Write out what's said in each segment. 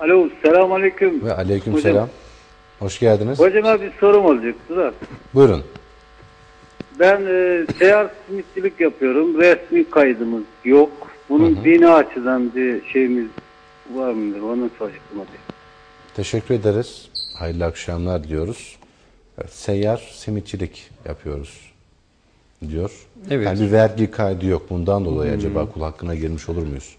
Selamun Aleyküm. Ve aleyküm Hocam. selam. Hoş geldiniz. Hocama bir sorum olacaktı da. Buyurun. Ben e, seyahat simitçilik yapıyorum. Resmi kaydımız yok. Bunun dini açıdan bir şeyimiz var mıdır? Onu soracaktım hadi. Teşekkür ederiz. Hayırlı akşamlar diyoruz. Evet, seyyar simitçilik yapıyoruz diyor. Evet. Yani bir vergi kaydı yok. Bundan dolayı acaba kul hakkına girmiş olur muyuz?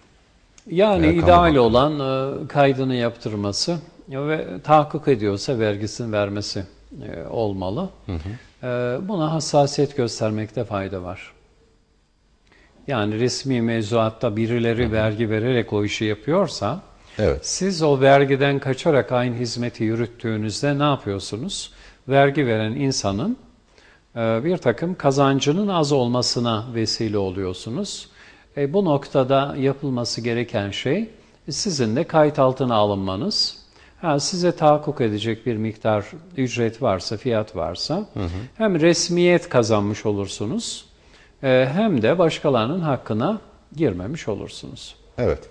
Yani kamu ideal olan e, kaydını yaptırması ve tahakkuk ediyorsa vergisini vermesi e, olmalı. E, buna hassasiyet göstermekte fayda var. Yani resmi mevzuatta birileri vergi vererek o işi yapıyorsa Evet. siz o vergiden kaçarak aynı hizmeti yürüttüğünüzde ne yapıyorsunuz? Vergi veren insanın e, bir takım kazancının az olmasına vesile oluyorsunuz. E, bu noktada yapılması gereken şey sizin de kayıt altına alınmanız. Ha, size tahakkuk edecek bir miktar ücret varsa, fiyat varsa hem resmiyet kazanmış olursunuz e, hem de başkalarının hakkına girmemiş olursunuz. Evet.